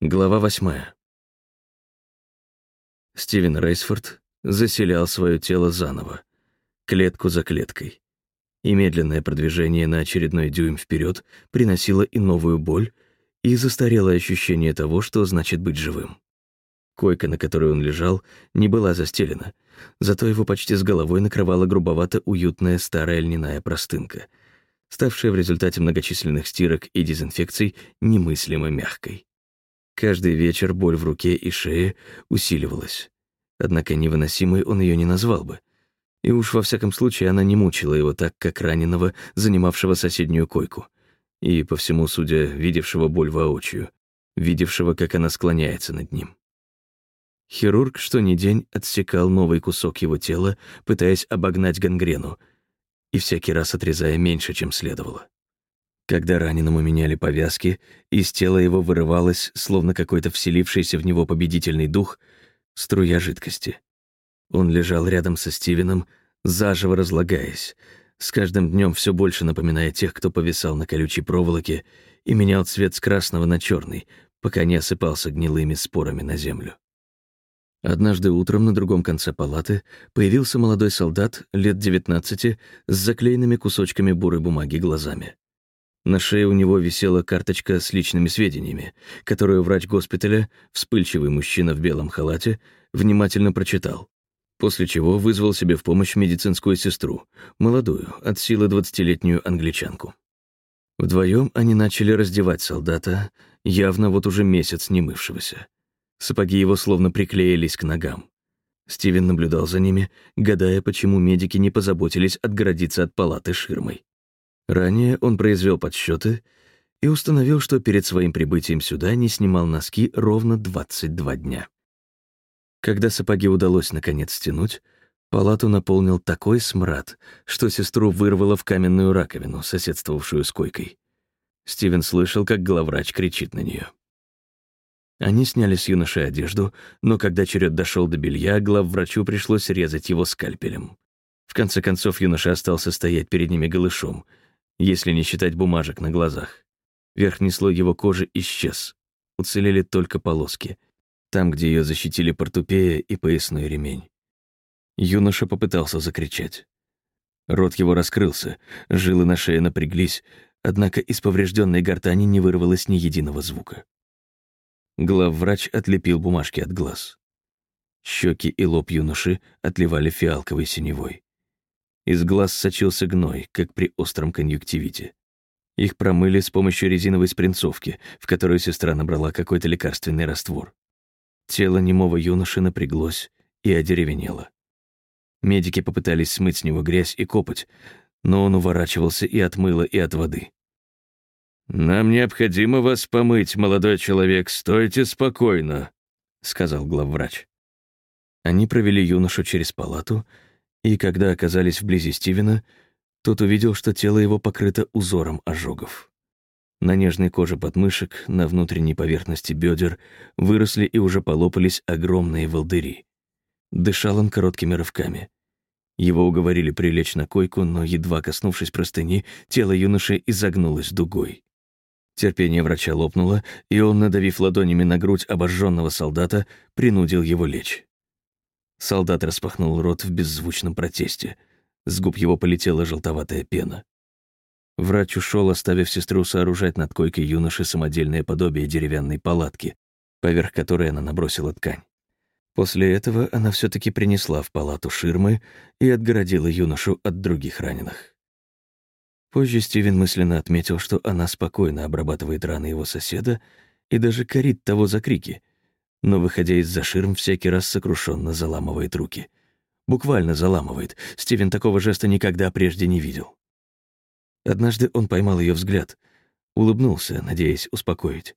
Глава восьмая. Стивен Рейсфорд заселял свое тело заново, клетку за клеткой. И медленное продвижение на очередной дюйм вперед приносило и новую боль, и застарелое ощущение того, что значит быть живым. Койка, на которой он лежал, не была застелена, зато его почти с головой накрывала грубовато уютная старая льняная простынка, ставшая в результате многочисленных стирок и дезинфекций немыслимо мягкой. Каждый вечер боль в руке и шее усиливалась. Однако невыносимой он ее не назвал бы. И уж во всяком случае она не мучила его так, как раненого, занимавшего соседнюю койку. И, по всему судя, видевшего боль воочию, видевшего, как она склоняется над ним. Хирург что ни день отсекал новый кусок его тела, пытаясь обогнать гангрену, и всякий раз отрезая меньше, чем следовало. Когда раненому меняли повязки, из тела его вырывалась, словно какой-то вселившийся в него победительный дух, струя жидкости. Он лежал рядом со Стивеном, заживо разлагаясь, с каждым днем все больше напоминая тех, кто повисал на колючей проволоке и менял цвет с красного на черный, пока не осыпался гнилыми спорами на землю. Однажды утром на другом конце палаты появился молодой солдат лет 19 с заклеенными кусочками бурой бумаги глазами. На шее у него висела карточка с личными сведениями, которую врач госпиталя, вспыльчивый мужчина в белом халате, внимательно прочитал, после чего вызвал себе в помощь медицинскую сестру, молодую, от силы двадцатилетнюю англичанку. Вдвоем они начали раздевать солдата, явно вот уже месяц не мывшегося. Сапоги его словно приклеились к ногам. Стивен наблюдал за ними, гадая, почему медики не позаботились отгородиться от палаты ширмой. Ранее он произвел подсчеты и установил, что перед своим прибытием сюда не снимал носки ровно 22 дня. Когда сапоги удалось наконец стянуть, палату наполнил такой смрад, что сестру вырвало в каменную раковину, соседствовавшую с койкой. Стивен слышал, как главврач кричит на нее. Они сняли с юноши одежду, но когда черед дошел до белья, главврачу пришлось резать его скальпелем. В конце концов, юноша остался стоять перед ними голышом — если не считать бумажек на глазах. Верхний слой его кожи исчез. Уцелели только полоски. Там, где ее защитили портупея и поясной ремень. Юноша попытался закричать. Рот его раскрылся, жилы на шее напряглись, однако из поврежденной гортани не вырвалось ни единого звука. Главврач отлепил бумажки от глаз. Щеки и лоб юноши отливали фиалковой синевой. Из глаз сочился гной, как при остром конъюнктивите. Их промыли с помощью резиновой спринцовки, в которую сестра набрала какой-то лекарственный раствор. Тело немого юноши напряглось и одеревенело. Медики попытались смыть с него грязь и копоть, но он уворачивался и от мыла, и от воды. «Нам необходимо вас помыть, молодой человек, стойте спокойно», — сказал главврач. Они провели юношу через палату — и когда оказались вблизи Стивена, тот увидел, что тело его покрыто узором ожогов. На нежной коже подмышек, на внутренней поверхности бедер выросли и уже полопались огромные волдыри. Дышал он короткими рывками. Его уговорили прилечь на койку, но, едва коснувшись простыни, тело юноши изогнулось дугой. Терпение врача лопнуло, и он, надавив ладонями на грудь обожженного солдата, принудил его лечь. Солдат распахнул рот в беззвучном протесте. С губ его полетела желтоватая пена. Врач ушел, оставив сестру сооружать над койкой юноши самодельное подобие деревянной палатки, поверх которой она набросила ткань. После этого она все таки принесла в палату ширмы и отгородила юношу от других раненых. Позже Стивен мысленно отметил, что она спокойно обрабатывает раны его соседа и даже корит того за крики, но, выходя из-за ширм, всякий раз сокрушенно заламывает руки. Буквально заламывает. Стивен такого жеста никогда прежде не видел. Однажды он поймал ее взгляд, улыбнулся, надеясь успокоить.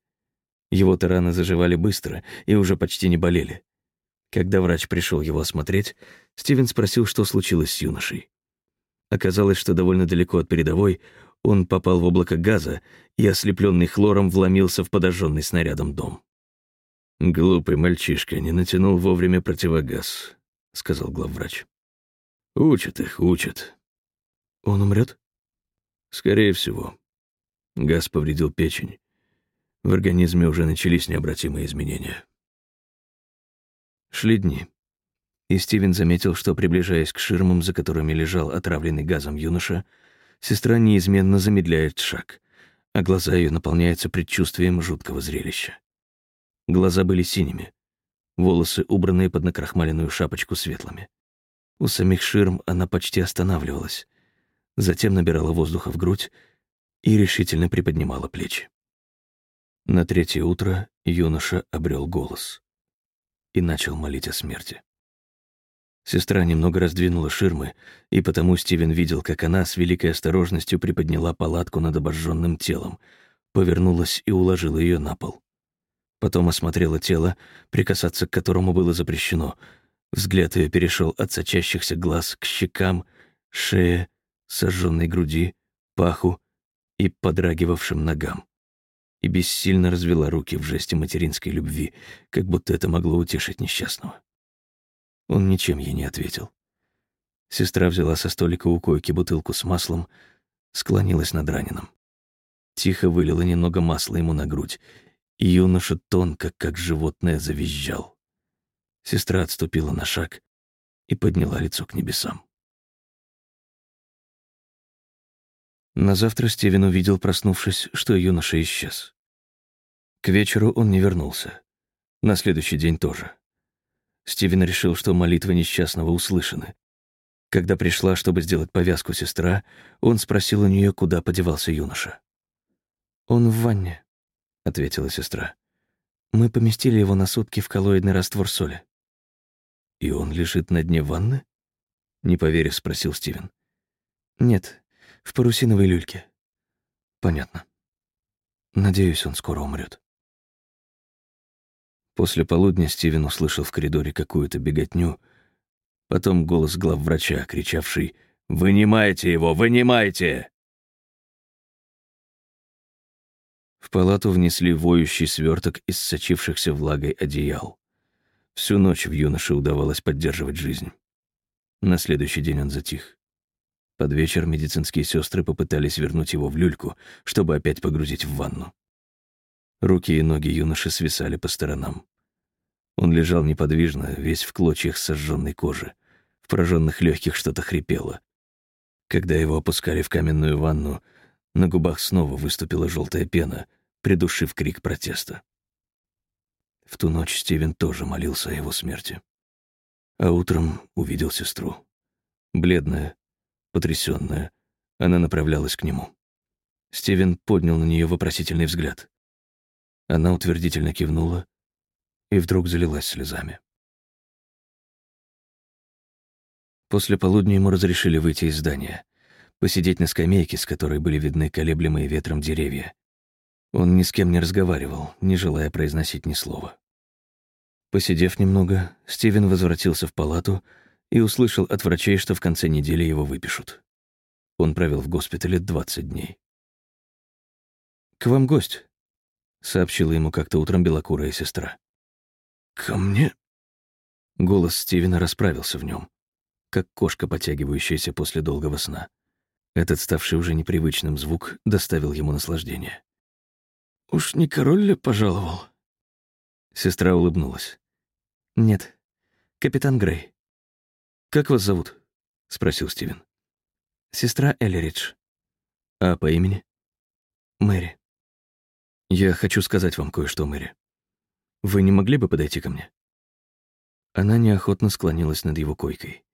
Его-то раны заживали быстро и уже почти не болели. Когда врач пришел его осмотреть, Стивен спросил, что случилось с юношей. Оказалось, что довольно далеко от передовой он попал в облако газа и, ослепленный хлором, вломился в подожженный снарядом дом. «Глупый мальчишка, не натянул вовремя противогаз», — сказал главврач. «Учат их, учат». «Он умрет? «Скорее всего. Газ повредил печень. В организме уже начались необратимые изменения. Шли дни, и Стивен заметил, что, приближаясь к ширмам, за которыми лежал отравленный газом юноша, сестра неизменно замедляет шаг, а глаза ее наполняются предчувствием жуткого зрелища. Глаза были синими, волосы, убранные под накрахмаленную шапочку, светлыми. У самих ширм она почти останавливалась, затем набирала воздуха в грудь и решительно приподнимала плечи. На третье утро юноша обрел голос и начал молить о смерти. Сестра немного раздвинула ширмы, и потому Стивен видел, как она с великой осторожностью приподняла палатку над обожженным телом, повернулась и уложила ее на пол. Потом осмотрела тело, прикасаться к которому было запрещено. Взгляд ее перешел от сочащихся глаз к щекам, шее, сожженной груди, паху и подрагивавшим ногам. И бессильно развела руки в жесте материнской любви, как будто это могло утешить несчастного. Он ничем ей не ответил. Сестра взяла со столика у койки бутылку с маслом, склонилась над раненым. Тихо вылила немного масла ему на грудь юноша тонко, как животное, завизжал. Сестра отступила на шаг и подняла лицо к небесам. На завтра Стивен увидел, проснувшись, что юноша исчез. К вечеру он не вернулся. На следующий день тоже. Стивен решил, что молитвы несчастного услышаны. Когда пришла, чтобы сделать повязку сестра, он спросил у нее, куда подевался юноша. «Он в ванне», — ответила сестра. «Мы поместили его на сутки в коллоидный раствор соли». «И он лежит на дне ванны?» — не поверив, спросил Стивен. «Нет, в парусиновой люльке». «Понятно. Надеюсь, он скоро умрет. После полудня Стивен услышал в коридоре какую-то беготню, потом голос главврача, кричавший «Вынимайте его! Вынимайте!» В палату внесли воющий сверток из сочившихся влагой одеял. Всю ночь в юноше удавалось поддерживать жизнь. На следующий день он затих. Под вечер медицинские сестры попытались вернуть его в люльку, чтобы опять погрузить в ванну. Руки и ноги юноши свисали по сторонам. Он лежал неподвижно, весь в клочьях сожженной кожи. В пораженных легких что-то хрипело. Когда его опускали в каменную ванну, на губах снова выступила желтая пена, придушив крик протеста. В ту ночь Стивен тоже молился о его смерти. А утром увидел сестру. Бледная, потрясённая, она направлялась к нему. Стивен поднял на нее вопросительный взгляд. Она утвердительно кивнула и вдруг залилась слезами. После полудня ему разрешили выйти из здания посидеть на скамейке, с которой были видны колеблемые ветром деревья. Он ни с кем не разговаривал, не желая произносить ни слова. Посидев немного, Стивен возвратился в палату и услышал от врачей, что в конце недели его выпишут. Он провел в госпитале 20 дней. «К вам гость», — сообщила ему как-то утром белокурая сестра. «Ко мне?» Голос Стивена расправился в нем, как кошка, потягивающаяся после долгого сна. Этот, ставший уже непривычным звук, доставил ему наслаждение. «Уж не король ли пожаловал?» Сестра улыбнулась. «Нет, капитан Грей». «Как вас зовут?» — спросил Стивен. «Сестра Эллиридж». «А по имени?» «Мэри». «Я хочу сказать вам кое-что, Мэри. Вы не могли бы подойти ко мне?» Она неохотно склонилась над его койкой.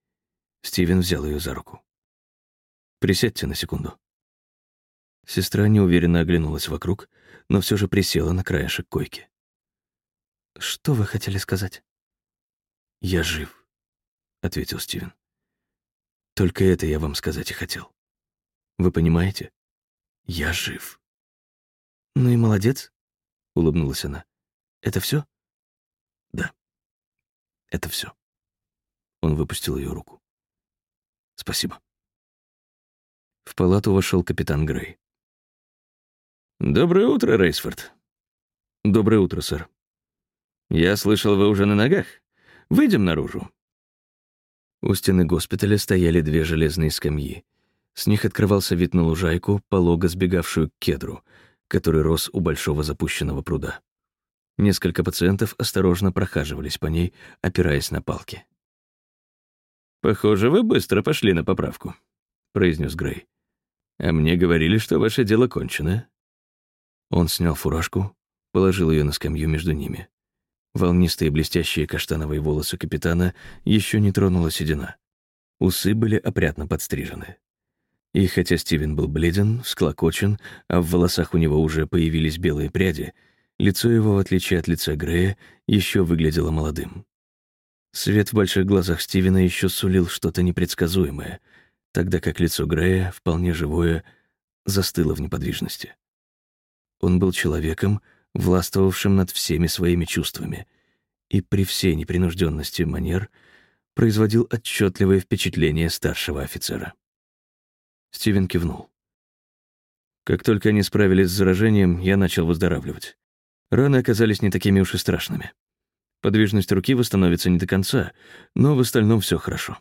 Стивен взял ее за руку. Присядьте на секунду». Сестра неуверенно оглянулась вокруг, но все же присела на краешек койки. «Что вы хотели сказать?» «Я жив», — ответил Стивен. «Только это я вам сказать и хотел. Вы понимаете? Я жив». «Ну и молодец», — улыбнулась она. «Это все? «Да, это все. Он выпустил ее руку. «Спасибо». В палату вошел капитан Грей. «Доброе утро, Рейсфорд». «Доброе утро, сэр». «Я слышал, вы уже на ногах. Выйдем наружу». У стены госпиталя стояли две железные скамьи. С них открывался вид на лужайку, полого сбегавшую к кедру, который рос у большого запущенного пруда. Несколько пациентов осторожно прохаживались по ней, опираясь на палки. «Похоже, вы быстро пошли на поправку», — произнес Грей. «А мне говорили, что ваше дело кончено». Он снял фуражку, положил ее на скамью между ними. Волнистые блестящие каштановые волосы капитана еще не тронула седина. Усы были опрятно подстрижены. И хотя Стивен был бледен, всклокочен, а в волосах у него уже появились белые пряди, лицо его, в отличие от лица Грея, еще выглядело молодым. Свет в больших глазах Стивена еще сулил что-то непредсказуемое, тогда как лицо Грея, вполне живое, застыло в неподвижности. Он был человеком, властвовавшим над всеми своими чувствами, и при всей непринужденности манер производил отчетливое впечатление старшего офицера. Стивен кивнул. Как только они справились с заражением, я начал выздоравливать. Раны оказались не такими уж и страшными. Подвижность руки восстановится не до конца, но в остальном все хорошо.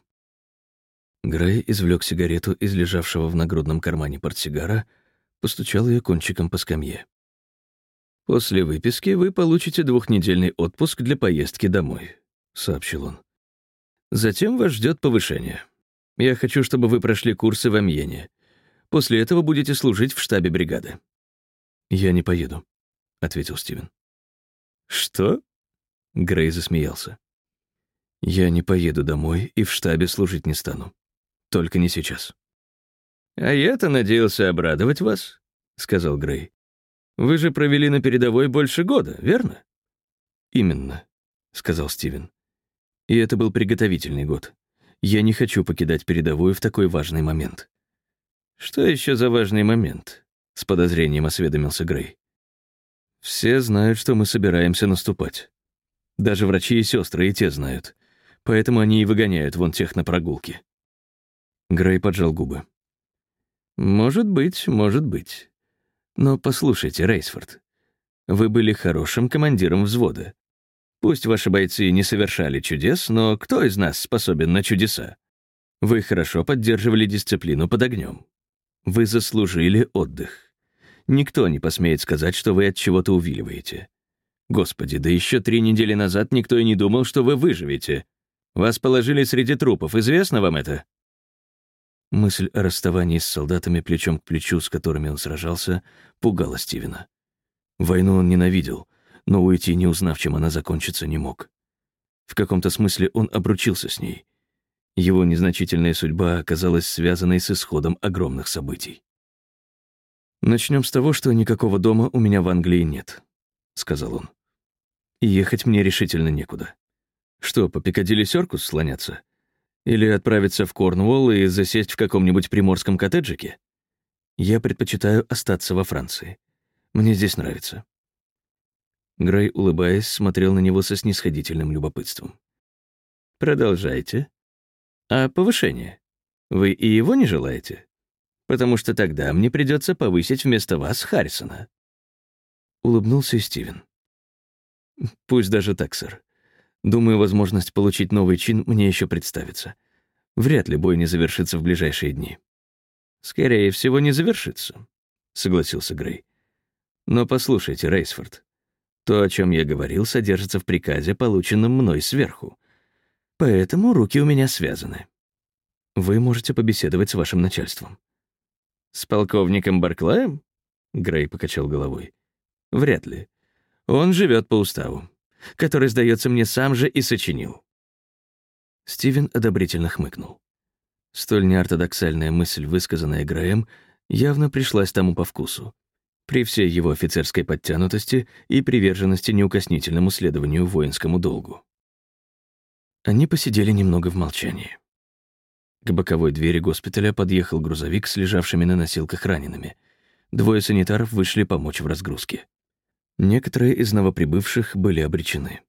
Грей извлек сигарету из лежавшего в нагрудном кармане портсигара, постучал ее кончиком по скамье. «После выписки вы получите двухнедельный отпуск для поездки домой», — сообщил он. «Затем вас ждет повышение. Я хочу, чтобы вы прошли курсы в Амьене. После этого будете служить в штабе бригады». «Я не поеду», — ответил Стивен. «Что?» — Грей засмеялся. «Я не поеду домой и в штабе служить не стану. Только не сейчас». «А я-то надеялся обрадовать вас», — сказал Грей. Вы же провели на передовой больше года, верно? Именно, сказал Стивен. И это был приготовительный год. Я не хочу покидать передовую в такой важный момент. Что еще за важный момент? С подозрением осведомился Грей. Все знают, что мы собираемся наступать. Даже врачи и сестры и те знают. Поэтому они и выгоняют вон тех на прогулки. Грей поджал губы. «Может быть, может быть. Но послушайте, Рейсфорд, вы были хорошим командиром взвода. Пусть ваши бойцы не совершали чудес, но кто из нас способен на чудеса? Вы хорошо поддерживали дисциплину под огнем. Вы заслужили отдых. Никто не посмеет сказать, что вы от чего-то увиливаете. Господи, да еще три недели назад никто и не думал, что вы выживете. Вас положили среди трупов, известно вам это? Мысль о расставании с солдатами плечом к плечу, с которыми он сражался, пугала Стивена. Войну он ненавидел, но уйти, не узнав, чем она закончится, не мог. В каком-то смысле он обручился с ней. Его незначительная судьба оказалась связанной с исходом огромных событий. «Начнем с того, что никакого дома у меня в Англии нет», — сказал он. «И ехать мне решительно некуда. Что, по Пикадилли Сёркус слоняться? Или отправиться в Корнуолл и засесть в каком-нибудь приморском коттеджике? Я предпочитаю остаться во Франции. Мне здесь нравится». Грей, улыбаясь, смотрел на него со снисходительным любопытством. «Продолжайте. А повышение? Вы и его не желаете? Потому что тогда мне придется повысить вместо вас Харрисона». Улыбнулся Стивен. «Пусть даже так, сэр. Думаю, возможность получить новый чин мне еще представится. Вряд ли бой не завершится в ближайшие дни. Скорее всего, не завершится, согласился Грей. Но послушайте, Рейсфорд, то, о чем я говорил, содержится в приказе, полученном мной сверху. Поэтому руки у меня связаны. Вы можете побеседовать с вашим начальством. С полковником Барклаем? Грей покачал головой. Вряд ли. Он живет по уставу который, сдается мне, сам же и сочинил». Стивен одобрительно хмыкнул. Столь неортодоксальная мысль, высказанная Грэем, явно пришлась тому по вкусу. При всей его офицерской подтянутости и приверженности неукоснительному следованию воинскому долгу. Они посидели немного в молчании. К боковой двери госпиталя подъехал грузовик с лежавшими на носилках ранеными. Двое санитаров вышли помочь в разгрузке. Некоторые из новоприбывших были обречены.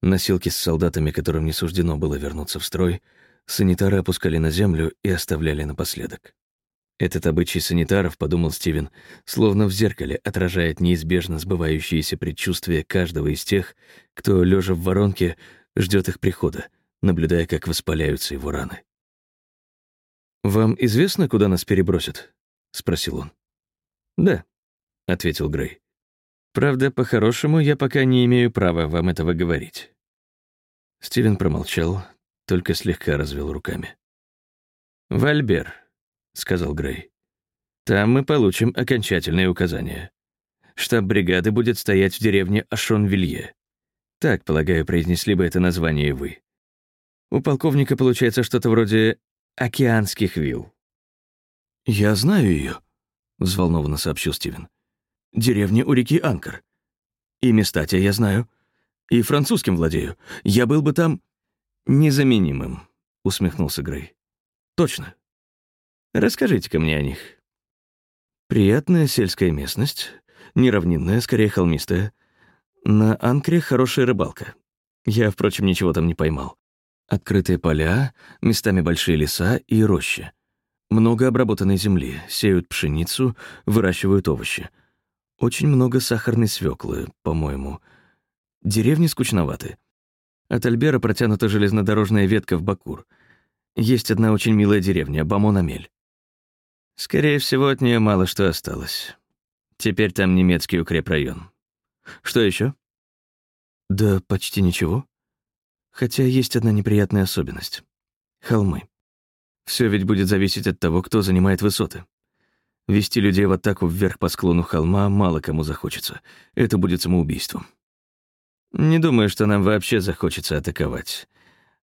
Носилки с солдатами, которым не суждено было вернуться в строй, санитары опускали на землю и оставляли напоследок. Этот обычай санитаров, подумал Стивен, словно в зеркале отражает неизбежно сбывающиеся предчувствия каждого из тех, кто, лежа в воронке, ждет их прихода, наблюдая, как воспаляются его раны. «Вам известно, куда нас перебросят?» — спросил он. «Да», ответил Грей. «Правда, по-хорошему, я пока не имею права вам этого говорить». Стивен промолчал, только слегка развел руками. «Вальбер», — сказал Грей. «Там мы получим окончательные указания. Штаб бригады будет стоять в деревне Ашон-Вилье. Так, полагаю, произнесли бы это название вы. У полковника получается что-то вроде «океанских вилл». «Я знаю ее», — взволнованно сообщил Стивен. «Деревня у реки Анкар. И места те я знаю. И французским владею. Я был бы там...» «Незаменимым», — усмехнулся Грей. «Точно». «Расскажите-ка мне о них». «Приятная сельская местность, неравнинная, скорее холмистая. На Анкре хорошая рыбалка. Я, впрочем, ничего там не поймал. Открытые поля, местами большие леса и рощи. Много обработанной земли, сеют пшеницу, выращивают овощи. Очень много сахарной свеклы, по-моему. Деревни скучноваты. От Альбера протянута железнодорожная ветка в Бакур. Есть одна очень милая деревня, Бамон-Амель. Скорее всего, от нее мало что осталось. Теперь там немецкий укрепрайон. Что еще? Да почти ничего. Хотя есть одна неприятная особенность. Холмы. Все ведь будет зависеть от того, кто занимает высоты. Вести людей в атаку вверх по склону холма мало кому захочется. Это будет самоубийством. Не думаю, что нам вообще захочется атаковать.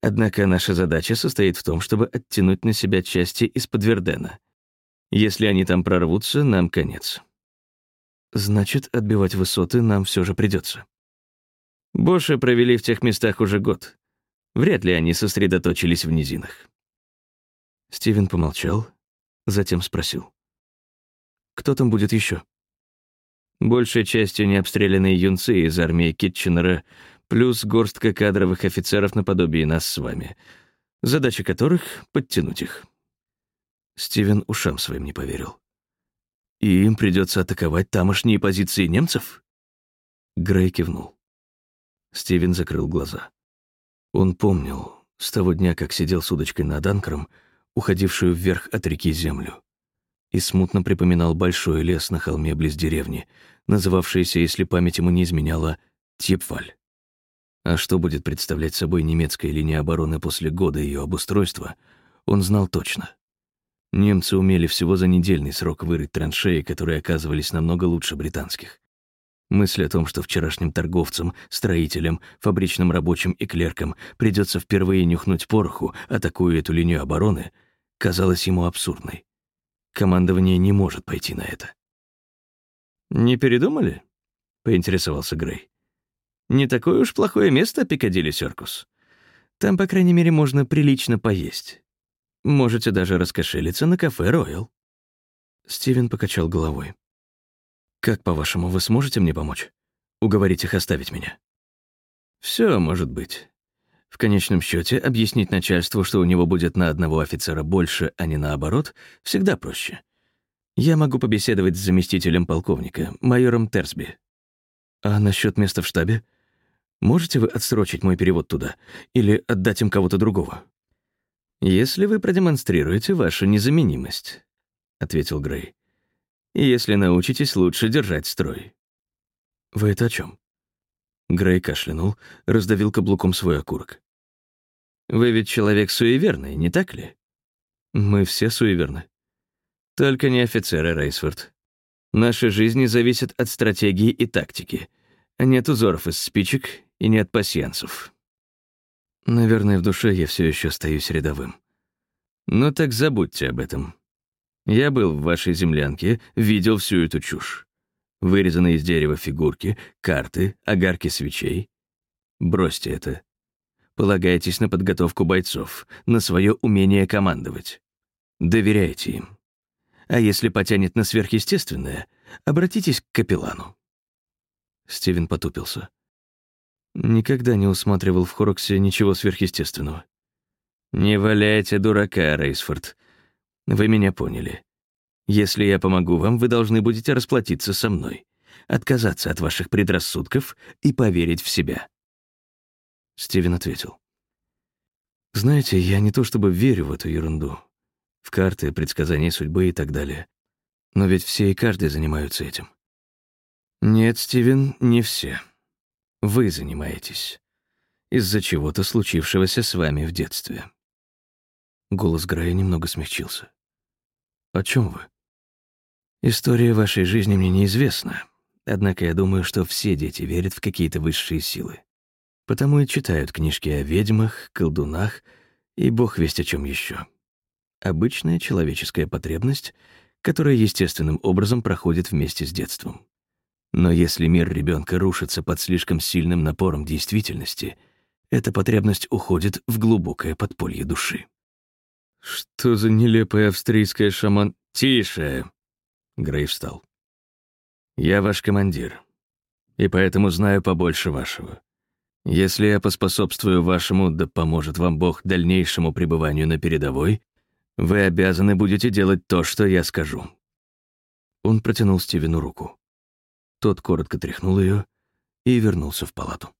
Однако наша задача состоит в том, чтобы оттянуть на себя части из-под Вердена. Если они там прорвутся, нам конец. Значит, отбивать высоты нам все же придется. Боши провели в тех местах уже год. Вряд ли они сосредоточились в низинах. Стивен помолчал, затем спросил. «Кто там будет еще? Большей частью необстрелянные юнцы из армии Китченера, плюс горстка кадровых офицеров наподобие нас с вами, задача которых — подтянуть их. Стивен ушам своим не поверил. «И им придется атаковать тамошние позиции немцев?» Грей кивнул. Стивен закрыл глаза. Он помнил, с того дня, как сидел с удочкой над анкером, уходившую вверх от реки землю, и смутно припоминал большой лес на холме близ деревни, называвшийся, если память ему не изменяла, Типфаль. А что будет представлять собой немецкая линия обороны после года ее обустройства, он знал точно. Немцы умели всего за недельный срок вырыть траншеи, которые оказывались намного лучше британских. Мысль о том, что вчерашним торговцам, строителям, фабричным рабочим и клеркам придется впервые нюхнуть пороху, атакуя эту линию обороны, казалась ему абсурдной. Командование не может пойти на это. «Не передумали?» — поинтересовался Грей. «Не такое уж плохое место, Пикадилли Серкус. Там, по крайней мере, можно прилично поесть. Можете даже раскошелиться на кафе «Роял». Стивен покачал головой. Как, по-вашему, вы сможете мне помочь? Уговорить их оставить меня? Все может быть. В конечном счете, объяснить начальству, что у него будет на одного офицера больше, а не наоборот, всегда проще. Я могу побеседовать с заместителем полковника, майором Терсби. А насчет места в штабе? Можете вы отсрочить мой перевод туда или отдать им кого-то другого? Если вы продемонстрируете вашу незаменимость, ответил Грей если научитесь лучше держать строй. Вы это о чем? Грей кашлянул, раздавил каблуком свой окурок. Вы ведь человек суеверный, не так ли? Мы все суеверны. Только не офицеры, Рейсфорд. Наши жизни зависят от стратегии и тактики, а не от узоров из спичек и не от пасьянцев. Наверное, в душе я все еще остаюсь рядовым. Ну так забудьте об этом. Я был в вашей землянке, видел всю эту чушь. Вырезанные из дерева фигурки, карты, огарки свечей. Бросьте это. Полагайтесь на подготовку бойцов, на свое умение командовать. Доверяйте им. А если потянет на сверхъестественное, обратитесь к капеллану. Стивен потупился. Никогда не усматривал в Хороксе ничего сверхъестественного. «Не валяйте дурака, Рейсфорд. Вы меня поняли. Если я помогу вам, вы должны будете расплатиться со мной, отказаться от ваших предрассудков и поверить в себя». Стивен ответил. «Знаете, я не то чтобы верю в эту ерунду, в карты, предсказания судьбы и так далее. Но ведь все и каждый занимаются этим. Нет, Стивен, не все. Вы занимаетесь. Из-за чего-то случившегося с вами в детстве. Голос Грея немного смягчился. «О чем вы?» «История вашей жизни мне неизвестна, однако я думаю, что все дети верят в какие-то высшие силы. Потому и читают книжки о ведьмах, колдунах и бог весть о чем еще. Обычная человеческая потребность, которая естественным образом проходит вместе с детством. Но если мир ребенка рушится под слишком сильным напором действительности, эта потребность уходит в глубокое подполье души. «Что за нелепая австрийская шаман...» «Тише!» Грей встал. «Я ваш командир, и поэтому знаю побольше вашего. Если я поспособствую вашему, да поможет вам Бог, дальнейшему пребыванию на передовой, вы обязаны будете делать то, что я скажу». Он протянул Стивену руку. Тот коротко тряхнул ее и вернулся в палату.